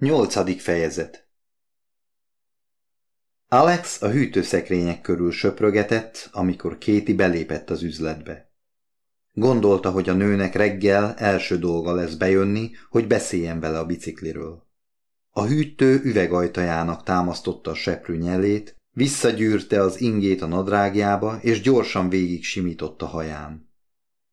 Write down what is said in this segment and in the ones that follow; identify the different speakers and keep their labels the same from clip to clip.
Speaker 1: Nyolcadik fejezet Alex a hűtőszekrények körül söprögetett, amikor Kéti belépett az üzletbe. Gondolta, hogy a nőnek reggel első dolga lesz bejönni, hogy beszéljen vele a bicikliről. A hűtő üvegajtajának támasztotta a seprű nyelét, visszagyűrte az ingét a nadrágjába, és gyorsan végig simított a haján.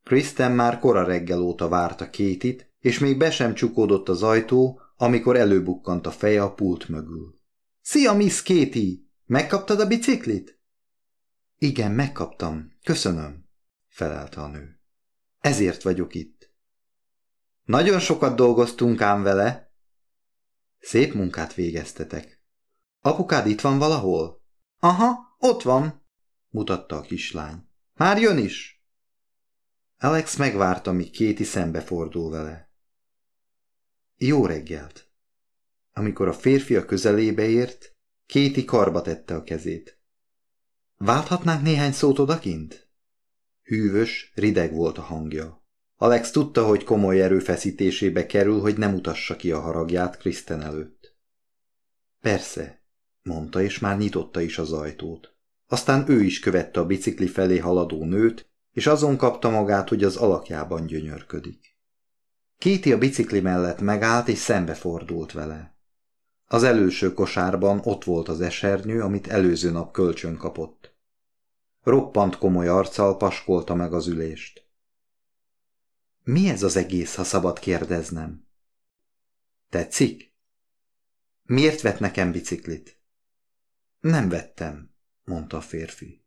Speaker 1: Kristen már kora reggel óta várta Kétit, és még be sem csukódott az ajtó, amikor előbukkant a feje a pult mögül. – Szia, Miss Katie! Megkaptad a biciklit? – Igen, megkaptam. Köszönöm – felelte a nő. – Ezért vagyok itt. – Nagyon sokat dolgoztunk ám vele. – Szép munkát végeztetek. – Apukád itt van valahol? – Aha, ott van – mutatta a kislány. – Már jön is? Alex megvárta, míg Kéti szembefordul vele. Jó reggelt! Amikor a férfi a közelébe ért, Kéti karba tette a kezét. Válthatnánk néhány szót odakint? Hűvös, rideg volt a hangja. Alex tudta, hogy komoly erőfeszítésébe kerül, hogy nem utassa ki a haragját Kristen előtt. Persze, mondta, és már nyitotta is az ajtót. Aztán ő is követte a bicikli felé haladó nőt, és azon kapta magát, hogy az alakjában gyönyörködik. Kéti a bicikli mellett megállt és szembefordult vele. Az előső kosárban ott volt az esernyő, amit előző nap kölcsön kapott. Roppant komoly arccal paskolta meg az ülést. Mi ez az egész, ha szabad kérdeznem? Tetszik? Miért vett nekem biciklit? Nem vettem, mondta a férfi.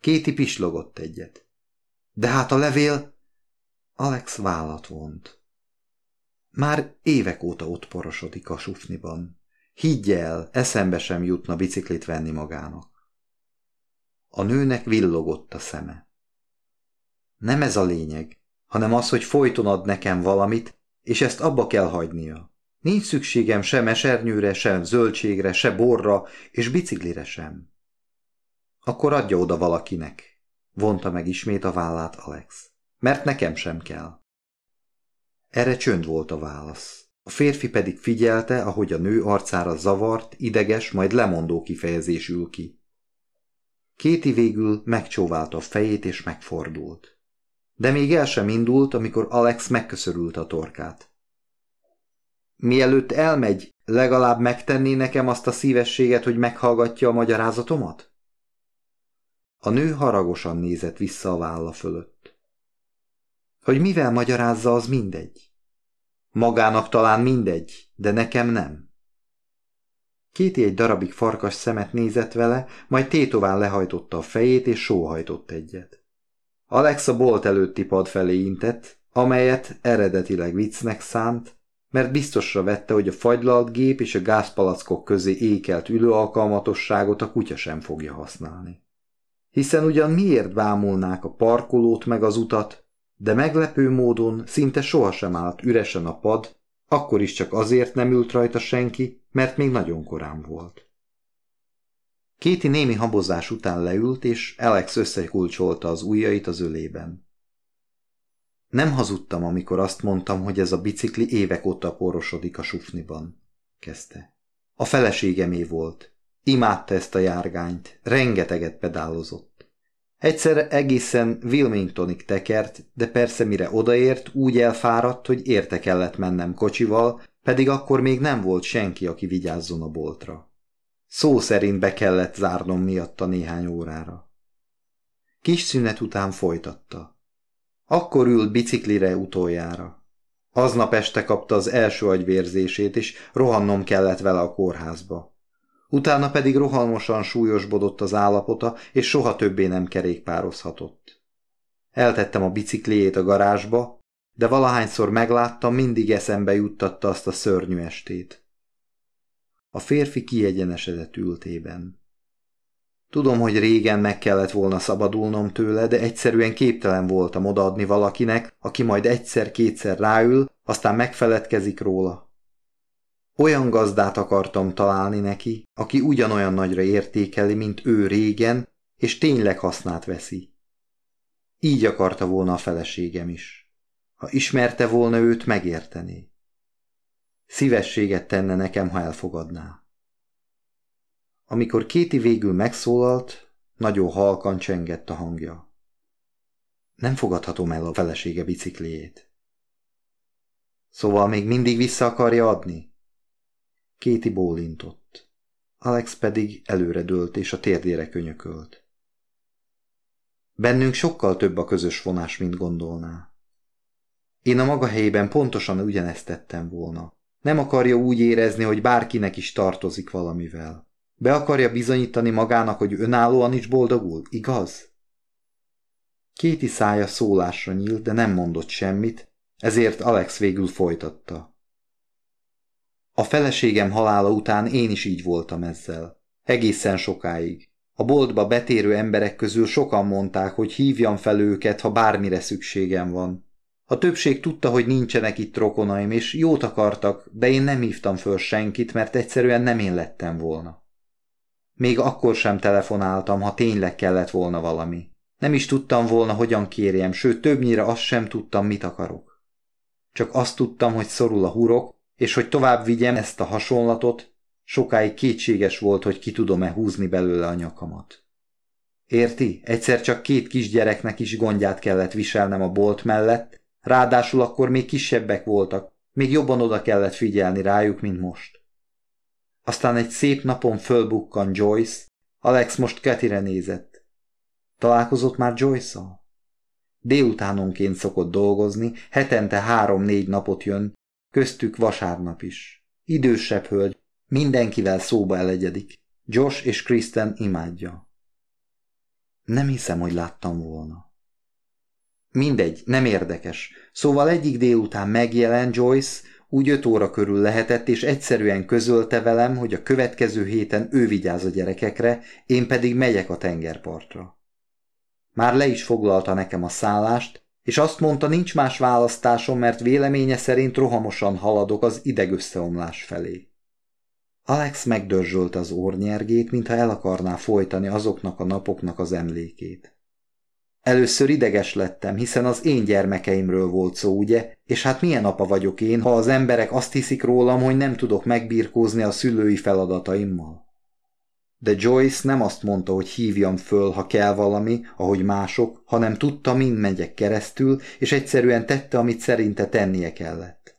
Speaker 1: Kéti pislogott egyet. De hát a levél... Alex vállat vont. Már évek óta ott porosodik a sufniban. Higgye el, eszembe sem jutna biciklit venni magának. A nőnek villogott a szeme. Nem ez a lényeg, hanem az, hogy folyton ad nekem valamit, és ezt abba kell hagynia. Nincs szükségem sem esernyőre, sem zöldségre, se borra, és biciklire sem. Akkor adja oda valakinek, vonta meg ismét a vállát Alex mert nekem sem kell. Erre csönd volt a válasz. A férfi pedig figyelte, ahogy a nő arcára zavart, ideges, majd lemondó kifejezés ül ki. Kéti végül megcsóválta a fejét és megfordult. De még el sem indult, amikor Alex megköszörült a torkát. Mielőtt elmegy, legalább megtenné nekem azt a szívességet, hogy meghallgatja a magyarázatomat? A nő haragosan nézett vissza a válla fölött. Hogy mivel magyarázza, az mindegy. Magának talán mindegy, de nekem nem. Kéti egy darabig farkas szemet nézett vele, majd tétován lehajtotta a fejét, és sóhajtott egyet. Alexa bolt előtti pad felé intett, amelyet eredetileg viccnek szánt, mert biztosra vette, hogy a fagylalt gép és a gázpalackok közé ékelt ülő alkalmatosságot a kutya sem fogja használni. Hiszen ugyan miért bámulnák a parkolót meg az utat, de meglepő módon szinte sohasem állt üresen a pad, akkor is csak azért nem ült rajta senki, mert még nagyon korán volt. Kéti némi habozás után leült, és Alex összekulcsolta az ujjait az ölében. Nem hazudtam, amikor azt mondtam, hogy ez a bicikli évek óta porosodik a sufniban, kezdte. A feleségemé volt. Imádta ezt a járgányt, rengeteget pedálozott. Egyszer egészen Wilmingtonig tekert, de persze mire odaért, úgy elfáradt, hogy érte kellett mennem kocsival, pedig akkor még nem volt senki, aki vigyázzon a boltra. Szó szerint be kellett zárnom miatta néhány órára. Kis szünet után folytatta. Akkor ült biciklire utoljára. Aznap este kapta az első agyvérzését, és rohannom kellett vele a kórházba. Utána pedig rohalmosan súlyosbodott az állapota, és soha többé nem kerékpározhatott. Eltettem a bicikliét a garázsba, de valahányszor megláttam, mindig eszembe juttatta azt a szörnyű estét. A férfi kiegyenesedett ültében. Tudom, hogy régen meg kellett volna szabadulnom tőle, de egyszerűen képtelen voltam odaadni valakinek, aki majd egyszer-kétszer ráül, aztán megfeledkezik róla. Olyan gazdát akartam találni neki, aki ugyanolyan nagyra értékeli, mint ő régen, és tényleg hasznát veszi. Így akarta volna a feleségem is. Ha ismerte volna őt, megértené. Szívességet tenne nekem, ha elfogadná. Amikor Kéti végül megszólalt, nagyon halkan csengett a hangja. Nem fogadhatom el a felesége bicikliét. Szóval még mindig vissza akarja adni? Kéti bólintott. Alex pedig előre dőlt és a térdére könyökölt. Bennünk sokkal több a közös vonás, mint gondolná. Én a maga helyében pontosan ugyanezt tettem volna. Nem akarja úgy érezni, hogy bárkinek is tartozik valamivel. Be akarja bizonyítani magának, hogy önállóan is boldogul, igaz? Kéti szája szólásra nyílt, de nem mondott semmit, ezért Alex végül folytatta. A feleségem halála után én is így voltam ezzel. Egészen sokáig. A boltba betérő emberek közül sokan mondták, hogy hívjam fel őket, ha bármire szükségem van. A többség tudta, hogy nincsenek itt rokonaim, és jót akartak, de én nem hívtam föl senkit, mert egyszerűen nem én lettem volna. Még akkor sem telefonáltam, ha tényleg kellett volna valami. Nem is tudtam volna, hogyan kérjem, sőt többnyire azt sem tudtam, mit akarok. Csak azt tudtam, hogy szorul a hurok, és hogy tovább vigyem ezt a hasonlatot, sokáig kétséges volt, hogy ki tudom-e húzni belőle a nyakamat. Érti? Egyszer csak két kisgyereknek is gondját kellett viselnem a bolt mellett, ráadásul akkor még kisebbek voltak, még jobban oda kellett figyelni rájuk, mint most. Aztán egy szép napon fölbukkan Joyce, Alex most Ketire nézett. Találkozott már Joyce-szal? Délutánonként szokott dolgozni, hetente három-négy napot jön, köztük vasárnap is. Idősebb hölgy, mindenkivel szóba elegyedik. Josh és Kristen imádja. Nem hiszem, hogy láttam volna. Mindegy, nem érdekes. Szóval egyik délután megjelent Joyce, úgy öt óra körül lehetett, és egyszerűen közölte velem, hogy a következő héten ő vigyáz a gyerekekre, én pedig megyek a tengerpartra. Már le is foglalta nekem a szállást, és azt mondta, nincs más választásom, mert véleménye szerint rohamosan haladok az idegösszeomlás felé. Alex megdörzsölte az ornyergét, mintha el akarná folytani azoknak a napoknak az emlékét. Először ideges lettem, hiszen az én gyermekeimről volt szó, ugye? És hát milyen apa vagyok én, ha az emberek azt hiszik rólam, hogy nem tudok megbírkózni a szülői feladataimmal? De Joyce nem azt mondta, hogy hívjam föl, ha kell valami, ahogy mások, hanem tudta, mind megyek keresztül, és egyszerűen tette, amit szerinte tennie kellett.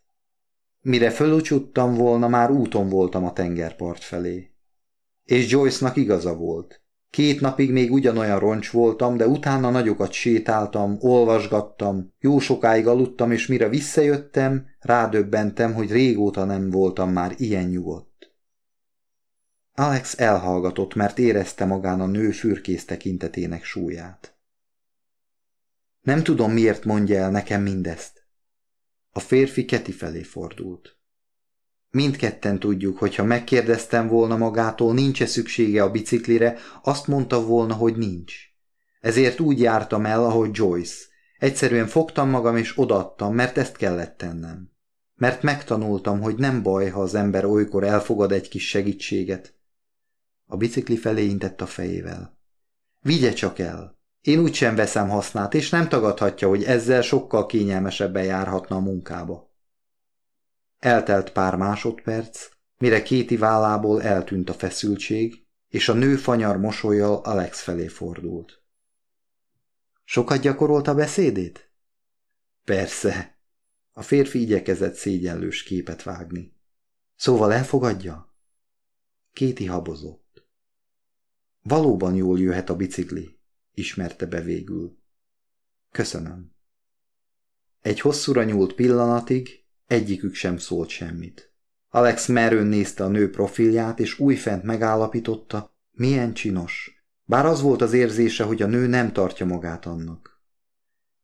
Speaker 1: Mire fölúcsuttam volna, már úton voltam a tengerpart felé. És Joyce-nak igaza volt. Két napig még ugyanolyan roncs voltam, de utána nagyokat sétáltam, olvasgattam, jó sokáig aludtam, és mire visszajöttem, rádöbbentem, hogy régóta nem voltam már ilyen nyugodt. Alex elhallgatott, mert érezte magán a nő fürkész tekintetének súlyát. Nem tudom, miért mondja el nekem mindezt. A férfi Keti felé fordult. Mindketten tudjuk, hogy ha megkérdeztem volna magától, nincs-e szüksége a biciklire, azt mondta volna, hogy nincs. Ezért úgy jártam el, ahogy Joyce. Egyszerűen fogtam magam és odaadtam, mert ezt kellett tennem. Mert megtanultam, hogy nem baj, ha az ember olykor elfogad egy kis segítséget. A bicikli felé intett a fejével. Vigye csak el. Én úgysem veszem hasznát, és nem tagadhatja, hogy ezzel sokkal kényelmesebben járhatna a munkába. Eltelt pár másodperc, mire Kéti vállából eltűnt a feszültség, és a nő fanyar mosolyjal Alex felé fordult. Sokat gyakorolt a beszédét? Persze. A férfi igyekezett szégyenlős képet vágni. Szóval elfogadja? Kéti habozott. Valóban jól jöhet a bicikli, ismerte be végül. Köszönöm. Egy hosszúra nyúlt pillanatig, Egyikük sem szólt semmit. Alex merőn nézte a nő profilját, és újfent megállapította, milyen csinos, bár az volt az érzése, hogy a nő nem tartja magát annak.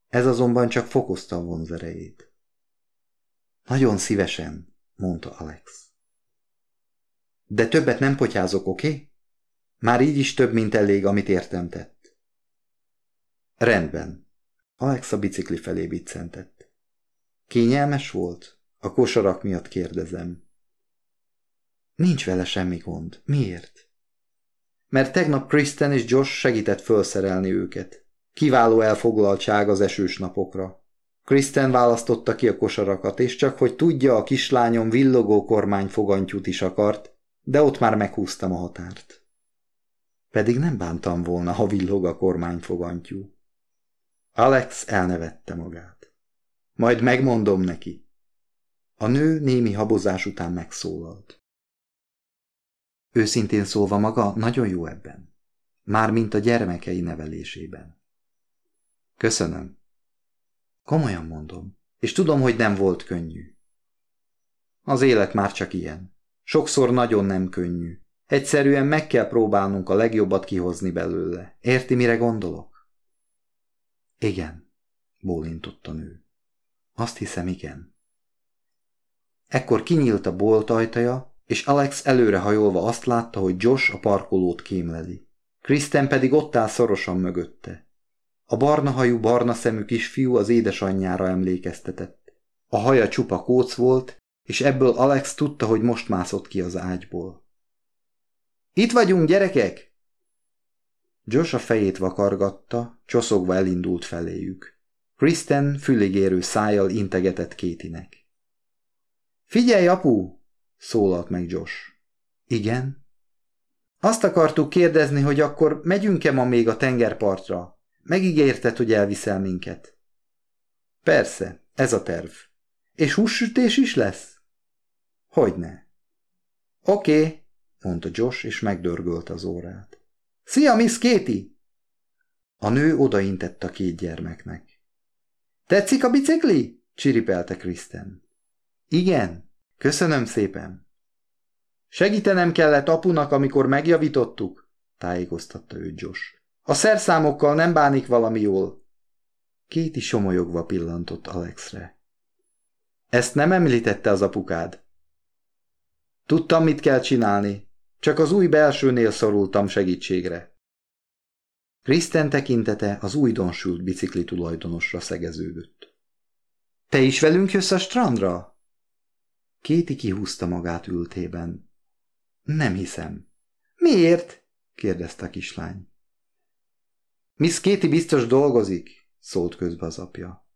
Speaker 1: Ez azonban csak fokozta a vonzerejét. Nagyon szívesen, mondta Alex. De többet nem potyázok, oké? Okay? Már így is több, mint elég, amit értem tett. Rendben. Alex a bicikli felé biccentett. Kényelmes volt? A kosarak miatt kérdezem. Nincs vele semmi gond. Miért? Mert tegnap Kristen és Josh segített felszerelni őket. Kiváló elfoglaltság az esős napokra. Kristen választotta ki a kosarakat, és csak hogy tudja, a kislányom villogó kormányfogantyút is akart, de ott már meghúztam a határt. Pedig nem bántam volna, ha villog a kormányfogantyú. Alex elnevette magát. Majd megmondom neki. A nő némi habozás után megszólalt. Őszintén szólva maga nagyon jó ebben. Mármint a gyermekei nevelésében. Köszönöm. Komolyan mondom, és tudom, hogy nem volt könnyű. Az élet már csak ilyen. Sokszor nagyon nem könnyű. Egyszerűen meg kell próbálnunk a legjobbat kihozni belőle. Érti, mire gondolok? Igen, bólintott a nő. Azt hiszem, igen. Ekkor kinyílt a bolt ajtaja, és Alex előrehajolva azt látta, hogy Josh a parkolót kémleli. Kristen pedig ott áll szorosan mögötte. A barna hajú, barna szemű kisfiú az édesanyjára emlékeztetett. A haja csupa kóc volt, és ebből Alex tudta, hogy most mászott ki az ágyból. Itt vagyunk, gyerekek! Josh a fejét vakargatta, csoszogva elindult feléjük. Kristen füligérő szájjal integetett Kétinek. Figyelj, apu! szólalt meg Josh. Igen? Azt akartuk kérdezni, hogy akkor megyünk-e ma még a tengerpartra? Megígérted, hogy elviszel minket. Persze, ez a terv. És hússütés is lesz? Hogyne. Oké, mondta Josh, és megdörgölt az órát. Szia, Miss Katie! A nő odaintett a két gyermeknek. Tetszik a bicikli? csiripelte Kristen. Igen, köszönöm szépen. Segítenem kellett apunak, amikor megjavítottuk, tájékoztatta ő Josh. A szerszámokkal nem bánik valami jól. Kéti somolyogva pillantott Alexre. Ezt nem említette az apukád? Tudtam, mit kell csinálni, csak az új belsőnél szorultam segítségre. Kristen tekintete az újdonsült bicikli tulajdonosra szegeződött. Te is velünk jössz a strandra? Kéti kihúzta magát ültében. Nem hiszem. Miért? kérdezte a kislány. Miss Kéti biztos dolgozik, szólt közbe az apja.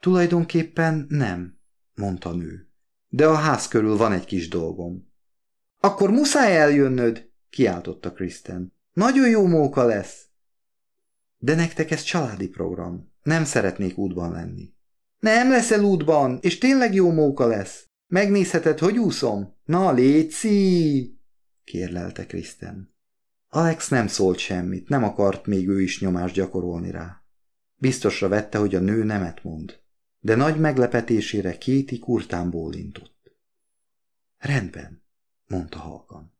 Speaker 1: Tulajdonképpen nem, mondta nő. De a ház körül van egy kis dolgom. Akkor muszáj eljönnöd, kiáltotta Kristen. Nagyon jó móka lesz. De nektek ez családi program. Nem szeretnék útban lenni. Nem leszel útban, és tényleg jó móka lesz. Megnézheted, hogy úszom? Na, léci! kérlelte Kristen. Alex nem szólt semmit, nem akart még ő is nyomást gyakorolni rá. Biztosra vette, hogy a nő nemet mond, de nagy meglepetésére Kéti kurtán bólintott. Rendben, mondta halkan.